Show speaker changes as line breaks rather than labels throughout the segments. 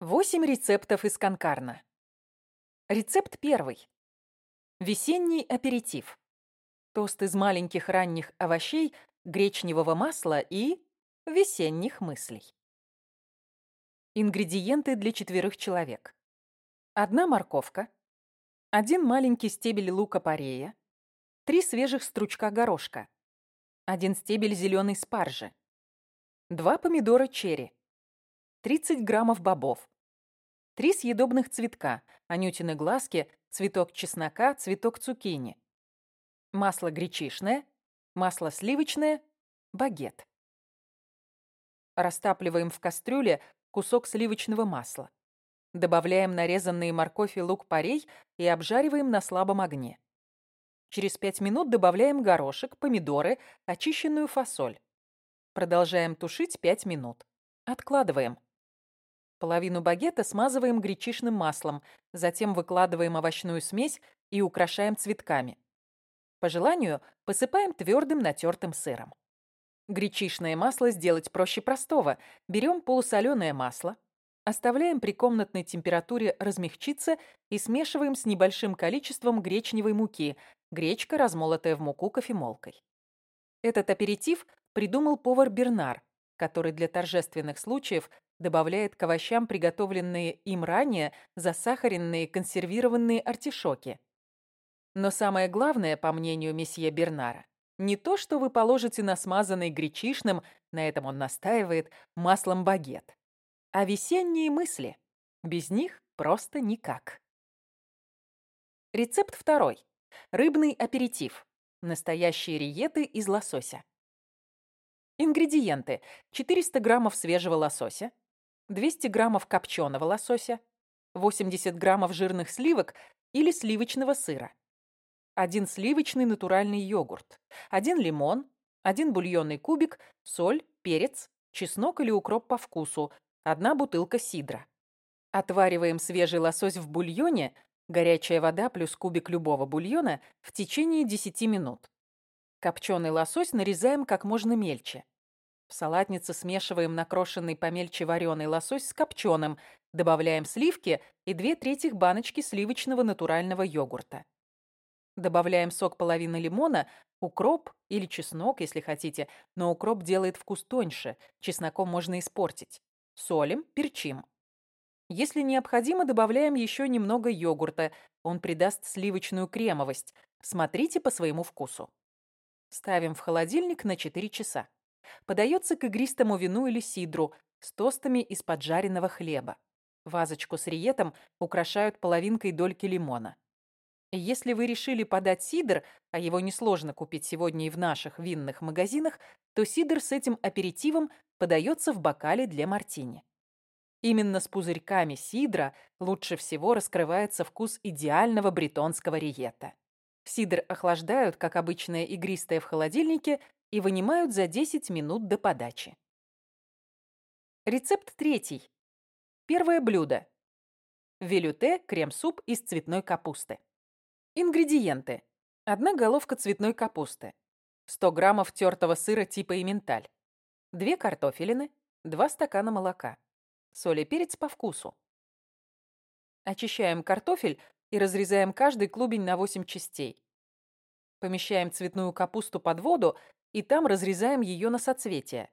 Восемь рецептов из Конкарна. Рецепт первый. Весенний аперитив. Тост из маленьких ранних овощей, гречневого масла и весенних мыслей. Ингредиенты для четверых человек. Одна морковка, один маленький стебель лука-порея, три свежих стручка горошка, один стебель зеленой спаржи, два помидора черри, 30 граммов бобов, три съедобных цветка, анютины глазки, цветок чеснока, цветок цукини, масло гречишное, масло сливочное, багет. Растапливаем в кастрюле кусок сливочного масла. Добавляем нарезанные морковь и лук-порей и обжариваем на слабом огне. Через 5 минут добавляем горошек, помидоры, очищенную фасоль. Продолжаем тушить 5 минут. Откладываем. Половину багета смазываем гречишным маслом, затем выкладываем овощную смесь и украшаем цветками. По желанию посыпаем твердым натертым сыром. Гречишное масло сделать проще простого. Берем полусоленое масло, оставляем при комнатной температуре размягчиться и смешиваем с небольшим количеством гречневой муки, гречка, размолотая в муку кофемолкой. Этот аперитив придумал повар Бернар, который для торжественных случаев добавляет к овощам приготовленные им ранее засахаренные консервированные артишоки. Но самое главное, по мнению месье Бернара, не то, что вы положите на смазанный гречишным, на этом он настаивает, маслом багет, а весенние мысли. Без них просто никак. Рецепт второй. Рыбный аперитив. Настоящие риеты из лосося. Ингредиенты. 400 граммов свежего лосося, 200 граммов копченого лосося, 80 граммов жирных сливок или сливочного сыра, один сливочный натуральный йогурт, один лимон, один бульонный кубик, соль, перец, чеснок или укроп по вкусу, одна бутылка сидра. Отвариваем свежий лосось в бульоне, горячая вода плюс кубик любого бульона в течение 10 минут. Копченый лосось нарезаем как можно мельче. В салатнице смешиваем накрошенный помельче вареный лосось с копченым, добавляем сливки и две трети баночки сливочного натурального йогурта. Добавляем сок половины лимона, укроп или чеснок, если хотите, но укроп делает вкус тоньше, чесноком можно испортить. Солим, перчим. Если необходимо, добавляем еще немного йогурта, он придаст сливочную кремовость. Смотрите по своему вкусу. Ставим в холодильник на 4 часа. Подается к игристому вину или сидру с тостами из поджаренного хлеба. Вазочку с риетом украшают половинкой дольки лимона. Если вы решили подать сидр, а его несложно купить сегодня и в наших винных магазинах, то сидр с этим аперитивом подается в бокале для мартини. Именно с пузырьками сидра лучше всего раскрывается вкус идеального бретонского риета. Сидр охлаждают, как обычное игристое в холодильнике, и вынимают за 10 минут до подачи. Рецепт третий. Первое блюдо. Велюте, крем-суп из цветной капусты. Ингредиенты. Одна головка цветной капусты. 100 граммов тертого сыра типа эменталь. Две картофелины. Два стакана молока. Соль и перец по вкусу. Очищаем картофель и разрезаем каждый клубень на 8 частей. Помещаем цветную капусту под воду и там разрезаем ее на соцветия.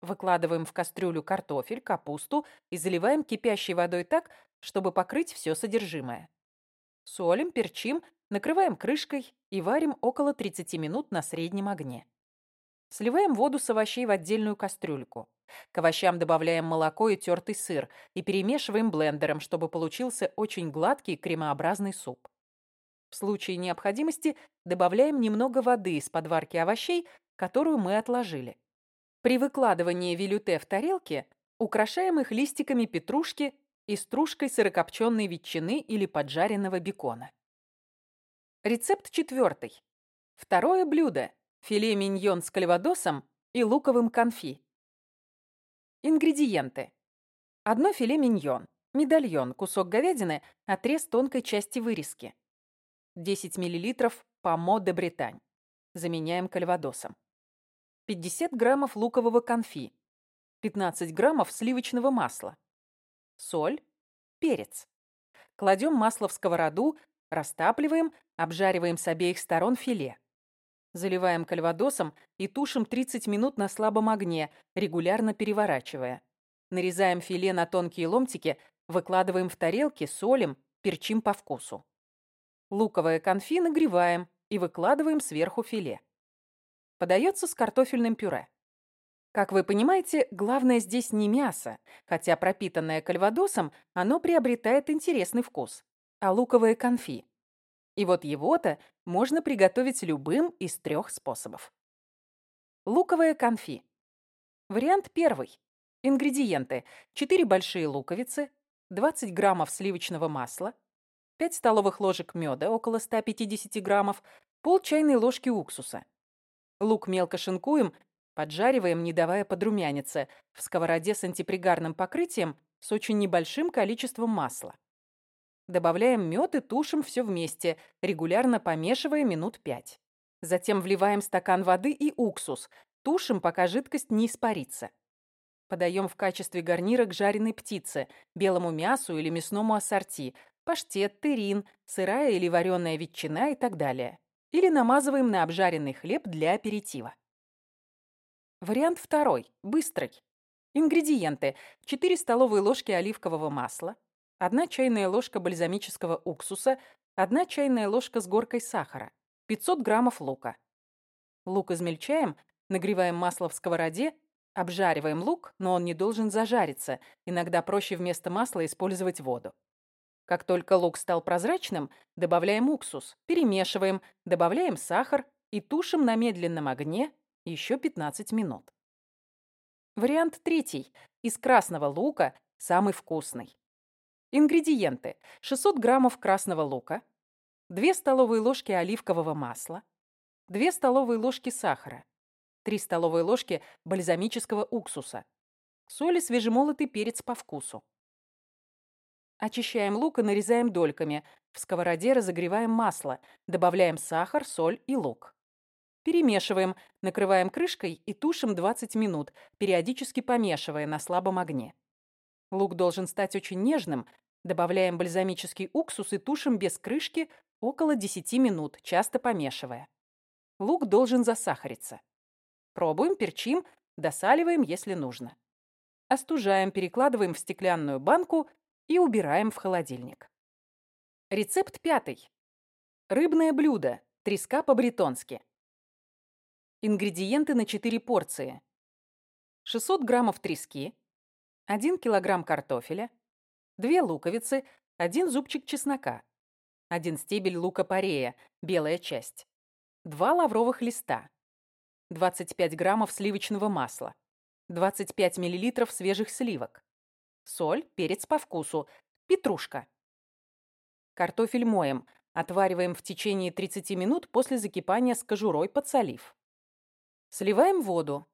Выкладываем в кастрюлю картофель, капусту и заливаем кипящей водой так, чтобы покрыть все содержимое. Солим, перчим, накрываем крышкой и варим около 30 минут на среднем огне. Сливаем воду с овощей в отдельную кастрюльку. К овощам добавляем молоко и тертый сыр и перемешиваем блендером, чтобы получился очень гладкий кремообразный суп. В случае необходимости добавляем немного воды из подварки овощей, которую мы отложили. При выкладывании велюте в тарелке украшаем их листиками петрушки и стружкой сырокопченой ветчины или поджаренного бекона. Рецепт четвертый. Второе блюдо – филе миньон с кальвадосом и луковым конфи. Ингредиенты. Одно филе миньон, медальон, кусок говядины, отрез тонкой части вырезки. 10 мл помо де Британь. Заменяем кальвадосом. 50 граммов лукового конфи. 15 граммов сливочного масла. соль, перец. Кладем масло в сковороду, растапливаем, обжариваем с обеих сторон филе. Заливаем кальвадосом и тушим 30 минут на слабом огне, регулярно переворачивая. Нарезаем филе на тонкие ломтики, выкладываем в тарелки, солим, перчим по вкусу. Луковое конфи нагреваем и выкладываем сверху филе. Подается с картофельным пюре. Как вы понимаете, главное здесь не мясо, хотя пропитанное кальвадосом, оно приобретает интересный вкус, а луковое конфи. И вот его-то можно приготовить любым из трех способов. Луковое конфи. Вариант первый. Ингредиенты. 4 большие луковицы, 20 граммов сливочного масла, 5 столовых ложек меда, около 150 граммов, пол чайной ложки уксуса. Лук мелко шинкуем Поджариваем, не давая подрумяниться, в сковороде с антипригарным покрытием с очень небольшим количеством масла. Добавляем мед и тушим все вместе, регулярно помешивая минут пять. Затем вливаем стакан воды и уксус, тушим, пока жидкость не испарится. Подаем в качестве гарнира к жареной птице, белому мясу или мясному ассорти, паштет, терин, сырая или вареная ветчина и так далее. Или намазываем на обжаренный хлеб для аперитива. Вариант второй. Быстрый. Ингредиенты. 4 столовые ложки оливкового масла, 1 чайная ложка бальзамического уксуса, 1 чайная ложка с горкой сахара, 500 граммов лука. Лук измельчаем, нагреваем масло в сковороде, обжариваем лук, но он не должен зажариться. Иногда проще вместо масла использовать воду. Как только лук стал прозрачным, добавляем уксус, перемешиваем, добавляем сахар и тушим на медленном огне еще 15 минут. Вариант третий. Из красного лука самый вкусный. Ингредиенты. 600 граммов красного лука, 2 столовые ложки оливкового масла, 2 столовые ложки сахара, 3 столовые ложки бальзамического уксуса, соль и свежемолотый перец по вкусу. Очищаем лук и нарезаем дольками. В сковороде разогреваем масло, добавляем сахар, соль и лук. Перемешиваем, накрываем крышкой и тушим 20 минут, периодически помешивая на слабом огне. Лук должен стать очень нежным. Добавляем бальзамический уксус и тушим без крышки около 10 минут, часто помешивая. Лук должен засахариться. Пробуем, перчим, досаливаем, если нужно. Остужаем, перекладываем в стеклянную банку и убираем в холодильник. Рецепт пятый. Рыбное блюдо. Треска по-бретонски. Ингредиенты на 4 порции. 600 граммов трески, 1 килограмм картофеля, 2 луковицы, 1 зубчик чеснока, 1 стебель лука-порея, белая часть, 2 лавровых листа, 25 граммов сливочного масла, 25 миллилитров свежих сливок, соль, перец по вкусу, петрушка. Картофель моем, отвариваем в течение 30 минут после закипания с кожурой, подсолив. Сливаем воду.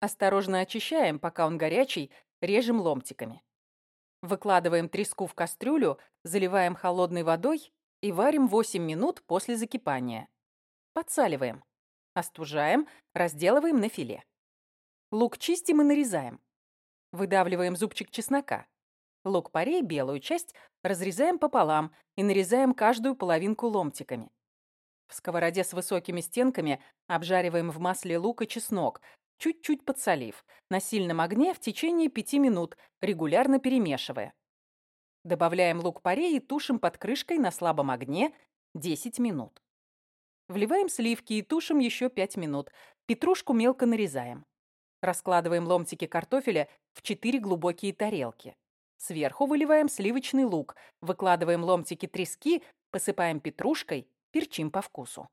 Осторожно очищаем, пока он горячий, режем ломтиками. Выкладываем треску в кастрюлю, заливаем холодной водой и варим 8 минут после закипания. Подсаливаем. Остужаем, разделываем на филе. Лук чистим и нарезаем. Выдавливаем зубчик чеснока. Лук-порей, белую часть, разрезаем пополам и нарезаем каждую половинку ломтиками. В сковороде с высокими стенками обжариваем в масле лук и чеснок, чуть-чуть подсолив, на сильном огне в течение 5 минут, регулярно перемешивая. Добавляем лук-порей и тушим под крышкой на слабом огне 10 минут. Вливаем сливки и тушим еще 5 минут. Петрушку мелко нарезаем. Раскладываем ломтики картофеля в 4 глубокие тарелки. Сверху выливаем сливочный лук, выкладываем ломтики трески, посыпаем петрушкой Перчим по вкусу.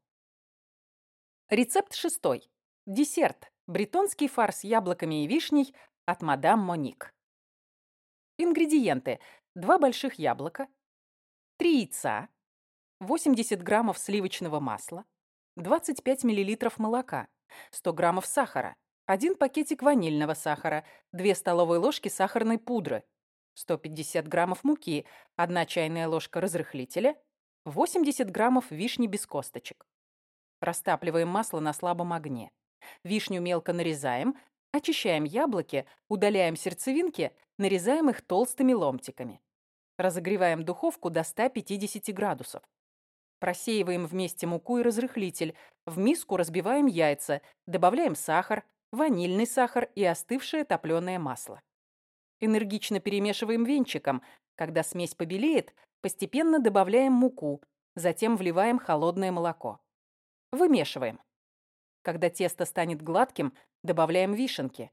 Рецепт шестой. Десерт. Бретонский фарс с яблоками и вишней от мадам Моник. Ингредиенты. Два больших яблока, три яйца, 80 граммов сливочного масла, 25 миллилитров молока, 100 граммов сахара, один пакетик ванильного сахара, 2 столовые ложки сахарной пудры, 150 граммов муки, 1 чайная ложка разрыхлителя, 80 граммов вишни без косточек. Растапливаем масло на слабом огне. Вишню мелко нарезаем, Очищаем яблоки, удаляем сердцевинки, нарезаем их толстыми ломтиками. Разогреваем духовку до 150 градусов. Просеиваем вместе муку и разрыхлитель. В миску разбиваем яйца, добавляем сахар, ванильный сахар и остывшее топленое масло. Энергично перемешиваем венчиком. Когда смесь побелеет, постепенно добавляем муку, затем вливаем холодное молоко. Вымешиваем. Когда тесто станет гладким, добавляем вишенки.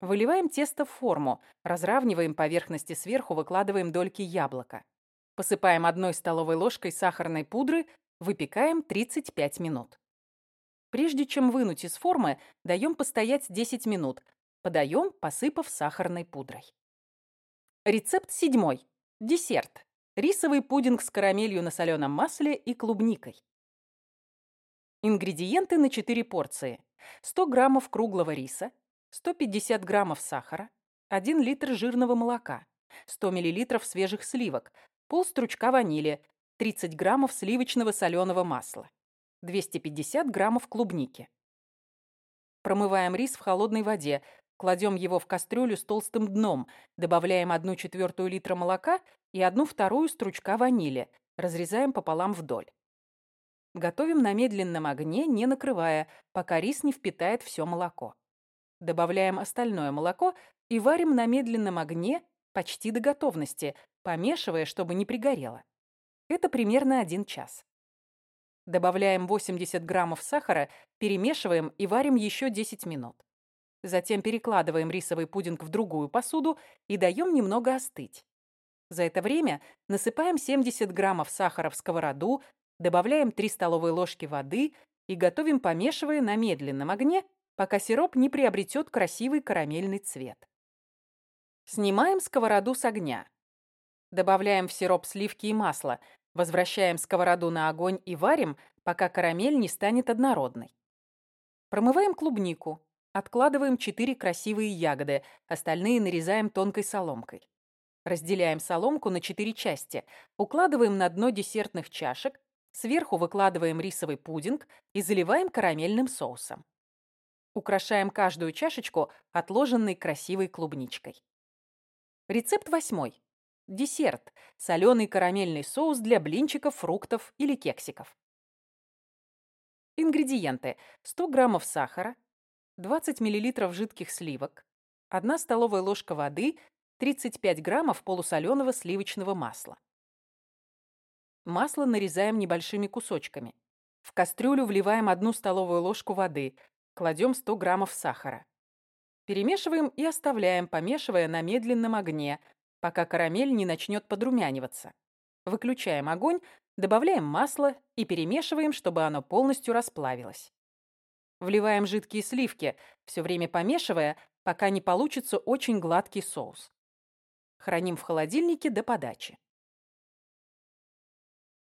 Выливаем тесто в форму, разравниваем поверхности сверху, выкладываем дольки яблока. Посыпаем одной столовой ложкой сахарной пудры, выпекаем 35 минут. Прежде чем вынуть из формы, даем постоять 10 минут. Подаем, посыпав сахарной пудрой. Рецепт седьмой. Десерт. Рисовый пудинг с карамелью на соленом масле и клубникой. Ингредиенты на 4 порции. 100 граммов круглого риса, 150 граммов сахара, 1 литр жирного молока, 100 миллилитров свежих сливок, полстручка ванили, 30 граммов сливочного соленого масла, 250 граммов клубники. Промываем рис в холодной воде, кладем его в кастрюлю с толстым дном, добавляем 1 четвертую литра молока и 1 вторую стручка ванили, разрезаем пополам вдоль. Готовим на медленном огне, не накрывая, пока рис не впитает все молоко. Добавляем остальное молоко и варим на медленном огне почти до готовности, помешивая, чтобы не пригорело. Это примерно один час. Добавляем 80 граммов сахара, перемешиваем и варим еще 10 минут. Затем перекладываем рисовый пудинг в другую посуду и даем немного остыть. За это время насыпаем 70 граммов сахара в сковороду, добавляем 3 столовые ложки воды и готовим, помешивая на медленном огне, пока сироп не приобретет красивый карамельный цвет. Снимаем сковороду с огня. Добавляем в сироп сливки и масло, возвращаем сковороду на огонь и варим, пока карамель не станет однородной. Промываем клубнику, откладываем 4 красивые ягоды, остальные нарезаем тонкой соломкой. Разделяем соломку на 4 части, укладываем на дно десертных чашек, сверху выкладываем рисовый пудинг и заливаем карамельным соусом. Украшаем каждую чашечку отложенной красивой клубничкой. Рецепт восьмой. Десерт. Соленый карамельный соус для блинчиков, фруктов или кексиков. Ингредиенты. 100 граммов сахара, 20 миллилитров жидких сливок, 1 столовая ложка воды, 35 граммов полусоленого сливочного масла. Масло нарезаем небольшими кусочками. В кастрюлю вливаем 1 столовую ложку воды, Кладем 100 граммов сахара. Перемешиваем и оставляем, помешивая на медленном огне, пока карамель не начнет подрумяниваться. Выключаем огонь, добавляем масло и перемешиваем, чтобы оно полностью расплавилось. Вливаем жидкие сливки, все время помешивая, пока не получится очень гладкий соус. Храним в холодильнике до подачи.